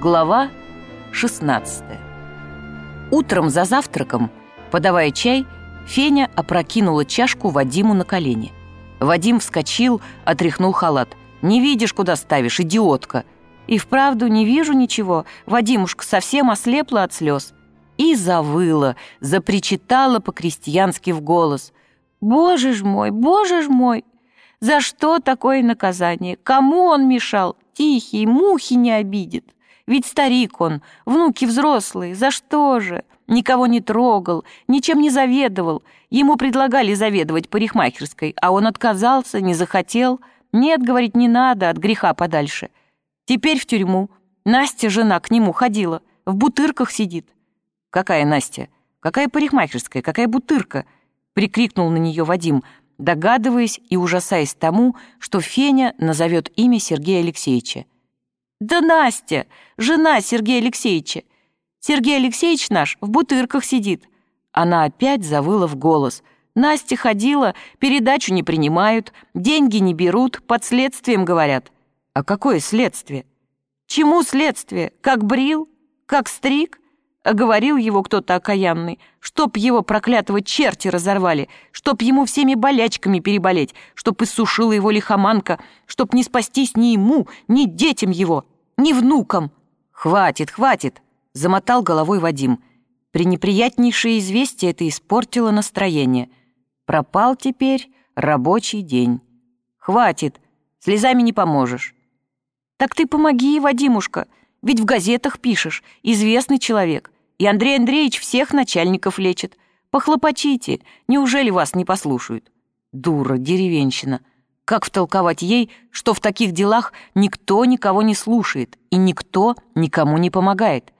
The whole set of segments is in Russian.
Глава 16 Утром за завтраком, подавая чай, Феня опрокинула чашку Вадиму на колени. Вадим вскочил, отряхнул халат. «Не видишь, куда ставишь, идиотка!» «И вправду не вижу ничего. Вадимушка совсем ослепла от слез». И завыла, запричитала по-крестьянски в голос. «Боже ж мой, боже ж мой! За что такое наказание? Кому он мешал? Тихий, мухи не обидит!» Ведь старик он, внуки взрослые, за что же? Никого не трогал, ничем не заведовал. Ему предлагали заведовать парикмахерской, а он отказался, не захотел. Нет, говорит, не надо, от греха подальше. Теперь в тюрьму. Настя, жена, к нему ходила, в бутырках сидит. «Какая Настя? Какая парикмахерская? Какая бутырка?» прикрикнул на нее Вадим, догадываясь и ужасаясь тому, что Феня назовет имя Сергея Алексеевича. «Да Настя, жена Сергея Алексеевича. Сергей Алексеевич наш в бутырках сидит». Она опять завыла в голос. «Настя ходила, передачу не принимают, деньги не берут, под следствием говорят». «А какое следствие?» «Чему следствие? Как брил? Как стриг?» Оговорил его кто-то окаянный, чтоб его проклятого черти разорвали, чтоб ему всеми болячками переболеть, чтоб иссушила его лихоманка, чтоб не спастись ни ему, ни детям его, ни внукам. «Хватит, хватит!» — замотал головой Вадим. Пренеприятнейшее известие это испортило настроение. Пропал теперь рабочий день. «Хватит, слезами не поможешь». «Так ты помоги, Вадимушка!» Ведь в газетах пишешь, известный человек. И Андрей Андреевич всех начальников лечит. Похлопочите, неужели вас не послушают? Дура, деревенщина. Как втолковать ей, что в таких делах никто никого не слушает и никто никому не помогает?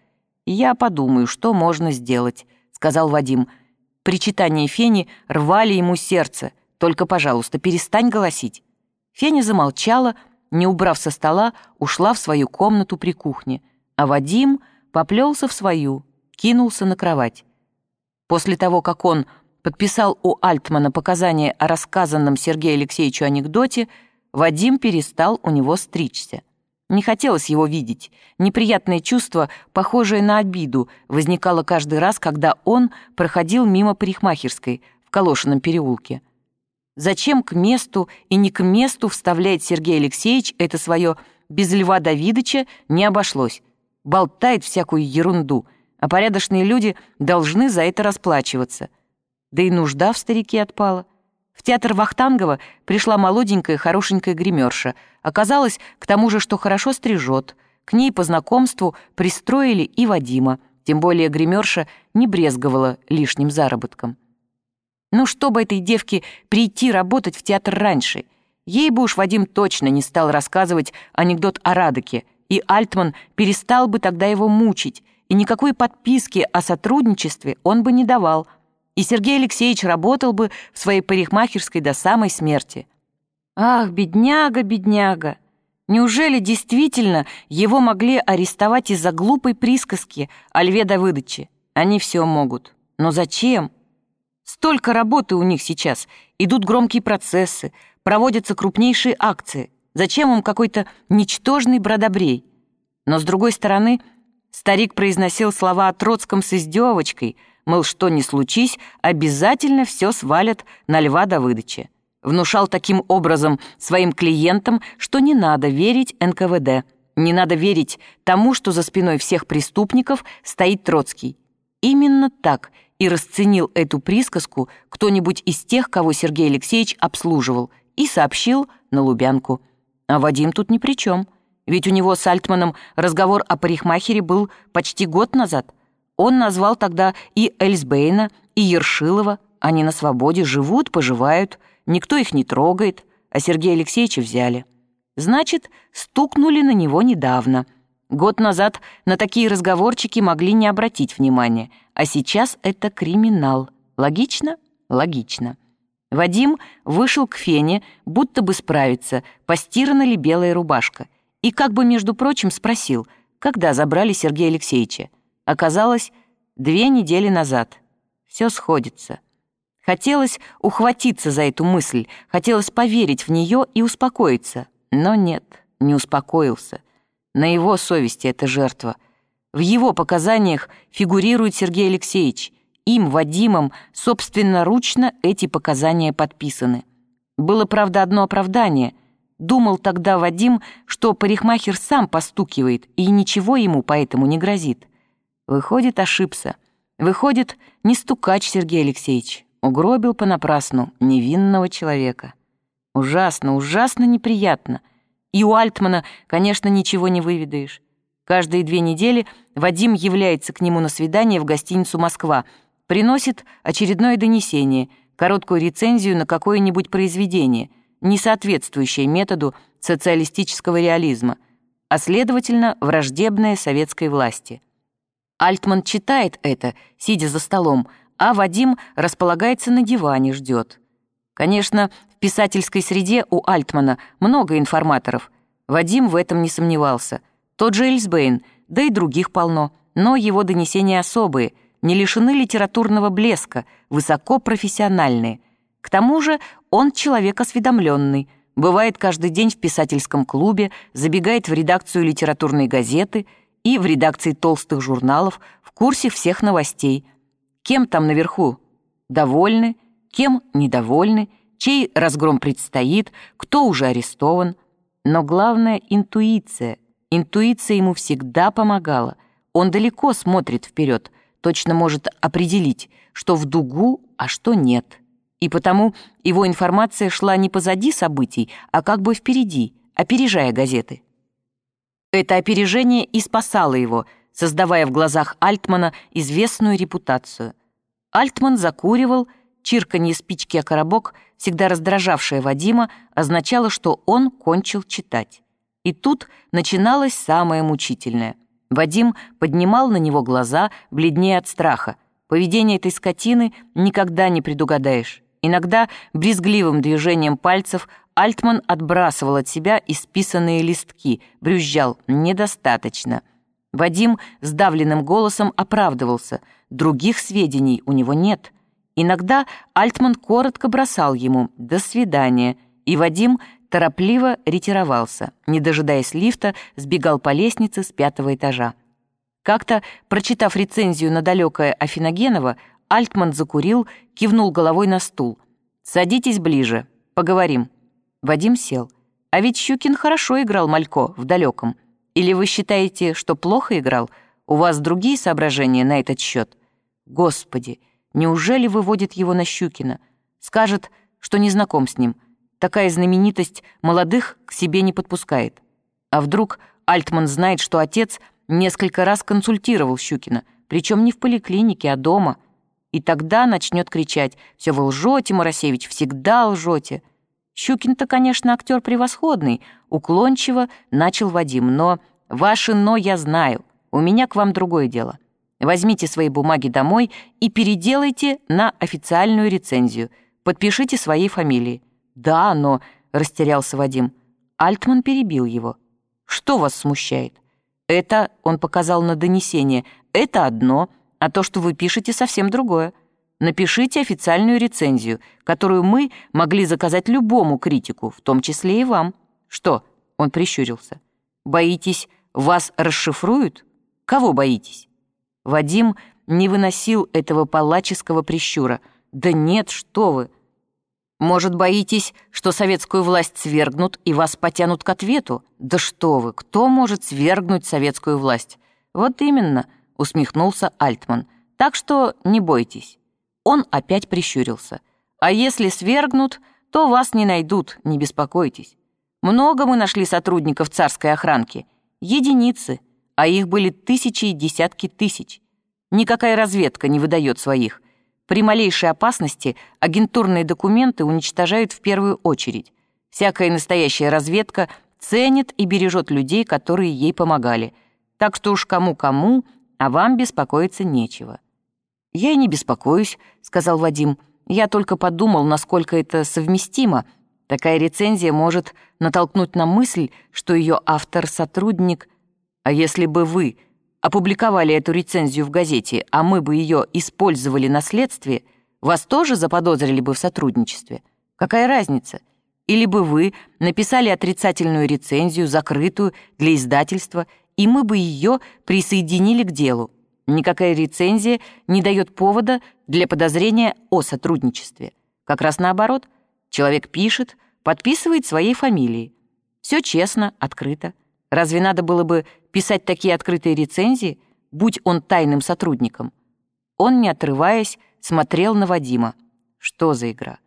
Я подумаю, что можно сделать, сказал Вадим. Причитания Фени рвали ему сердце. Только, пожалуйста, перестань голосить. Феня замолчала, не убрав со стола, ушла в свою комнату при кухне, а Вадим поплелся в свою, кинулся на кровать. После того, как он подписал у Альтмана показания о рассказанном Сергею Алексеевичу анекдоте, Вадим перестал у него стричься. Не хотелось его видеть. Неприятное чувство, похожее на обиду, возникало каждый раз, когда он проходил мимо парикмахерской в Калошином переулке. Зачем к месту и не к месту вставляет Сергей Алексеевич это свое «без Льва Давидыча» не обошлось. Болтает всякую ерунду, а порядочные люди должны за это расплачиваться. Да и нужда в старике отпала. В театр Вахтангова пришла молоденькая хорошенькая гримерша. Оказалось, к тому же, что хорошо стрижет. К ней по знакомству пристроили и Вадима. Тем более гримерша не брезговала лишним заработком. Ну, чтобы этой девке прийти работать в театр раньше. Ей бы уж Вадим точно не стал рассказывать анекдот о Радоке, и Альтман перестал бы тогда его мучить, и никакой подписки о сотрудничестве он бы не давал, и Сергей Алексеевич работал бы в своей парикмахерской до самой смерти. Ах, бедняга, бедняга! Неужели действительно его могли арестовать из-за глупой присказки о Льве Давыдовиче? Они все могут. Но зачем? Столько работы у них сейчас. Идут громкие процессы, проводятся крупнейшие акции. Зачем им какой-то ничтожный бродобрей? Но, с другой стороны, старик произносил слова о Троцком с издевочкой, мол, что ни случись, обязательно все свалят на Льва Давыдыча. Внушал таким образом своим клиентам, что не надо верить НКВД, не надо верить тому, что за спиной всех преступников стоит Троцкий. Именно так – и расценил эту присказку кто-нибудь из тех, кого Сергей Алексеевич обслуживал, и сообщил на Лубянку. А Вадим тут ни при чем, ведь у него с Альтманом разговор о парикмахере был почти год назад. Он назвал тогда и Эльсбейна, и Ершилова. Они на свободе живут, поживают, никто их не трогает, а Сергея Алексеевича взяли. Значит, стукнули на него недавно — Год назад на такие разговорчики могли не обратить внимания, а сейчас это криминал. Логично? Логично. Вадим вышел к Фене, будто бы справиться, постирана ли белая рубашка, и как бы, между прочим, спросил, когда забрали Сергея Алексеевича. Оказалось, две недели назад. Все сходится. Хотелось ухватиться за эту мысль, хотелось поверить в нее и успокоиться, но нет, не успокоился — На его совести эта жертва. В его показаниях фигурирует Сергей Алексеевич. Им, Вадимом, собственноручно эти показания подписаны. Было, правда, одно оправдание. Думал тогда Вадим, что парикмахер сам постукивает, и ничего ему поэтому не грозит. Выходит, ошибся. Выходит, не стукач Сергей Алексеевич. Угробил понапрасну невинного человека. Ужасно, ужасно неприятно. И у Альтмана, конечно, ничего не выведаешь. Каждые две недели Вадим является к нему на свидание в гостиницу «Москва», приносит очередное донесение, короткую рецензию на какое-нибудь произведение, не соответствующее методу социалистического реализма, а, следовательно, враждебное советской власти. Альтман читает это, сидя за столом, а Вадим располагается на диване, ждет. Конечно, в писательской среде у Альтмана много информаторов. Вадим в этом не сомневался. Тот же Эльсбейн, да и других полно. Но его донесения особые, не лишены литературного блеска, высокопрофессиональные. К тому же он человек осведомленный, бывает каждый день в писательском клубе, забегает в редакцию литературной газеты и в редакции толстых журналов в курсе всех новостей. Кем там наверху? Довольны? Кем недовольны, чей разгром предстоит, кто уже арестован. Но главное — интуиция. Интуиция ему всегда помогала. Он далеко смотрит вперед, точно может определить, что в дугу, а что нет. И потому его информация шла не позади событий, а как бы впереди, опережая газеты. Это опережение и спасало его, создавая в глазах Альтмана известную репутацию. Альтман закуривал — Чирканье спички о коробок, всегда раздражавшее Вадима, означало, что он кончил читать. И тут начиналось самое мучительное. Вадим поднимал на него глаза, бледнее от страха. Поведение этой скотины никогда не предугадаешь. Иногда брезгливым движением пальцев Альтман отбрасывал от себя исписанные листки, брюзжал «недостаточно». Вадим сдавленным голосом оправдывался. Других сведений у него нет — Иногда Альтман коротко бросал ему «до свидания», и Вадим торопливо ретировался, не дожидаясь лифта, сбегал по лестнице с пятого этажа. Как-то, прочитав рецензию на далекое Афиногенова, Альтман закурил, кивнул головой на стул. «Садитесь ближе, поговорим». Вадим сел. «А ведь Щукин хорошо играл Малько в далеком. Или вы считаете, что плохо играл? У вас другие соображения на этот счет?» «Господи!» Неужели выводит его на Щукина? Скажет, что не знаком с ним. Такая знаменитость молодых к себе не подпускает. А вдруг Альтман знает, что отец несколько раз консультировал Щукина, причем не в поликлинике, а дома. И тогда начнет кричать «Все вы лжете, Моросевич, всегда лжете». Щукин-то, конечно, актер превосходный, уклончиво начал Вадим, но «Ваше «но» я знаю, у меня к вам другое дело». Возьмите свои бумаги домой и переделайте на официальную рецензию. Подпишите своей фамилией. Да, но... Растерялся Вадим. Альтман перебил его. Что вас смущает? Это, он показал на донесение, это одно, а то, что вы пишете, совсем другое. Напишите официальную рецензию, которую мы могли заказать любому критику, в том числе и вам. Что? Он прищурился. Боитесь, вас расшифруют? Кого боитесь? Вадим не выносил этого палаческого прищура. «Да нет, что вы!» «Может, боитесь, что советскую власть свергнут и вас потянут к ответу? Да что вы, кто может свергнуть советскую власть?» «Вот именно», — усмехнулся Альтман. «Так что не бойтесь». Он опять прищурился. «А если свергнут, то вас не найдут, не беспокойтесь. Много мы нашли сотрудников царской охранки. Единицы а их были тысячи и десятки тысяч. Никакая разведка не выдает своих. При малейшей опасности агентурные документы уничтожают в первую очередь. Всякая настоящая разведка ценит и бережет людей, которые ей помогали. Так что уж кому-кому, а вам беспокоиться нечего. «Я и не беспокоюсь», — сказал Вадим. «Я только подумал, насколько это совместимо. Такая рецензия может натолкнуть на мысль, что ее автор-сотрудник — а если бы вы опубликовали эту рецензию в газете, а мы бы ее использовали на следствии, вас тоже заподозрили бы в сотрудничестве? Какая разница? или бы вы написали отрицательную рецензию, закрытую для издательства, и мы бы ее присоединили к делу. Никакая рецензия не дает повода для подозрения о сотрудничестве. Как раз наоборот. Человек пишет, подписывает своей фамилией. Все честно, открыто. Разве надо было бы писать такие открытые рецензии, будь он тайным сотрудником? Он, не отрываясь, смотрел на Вадима. Что за игра?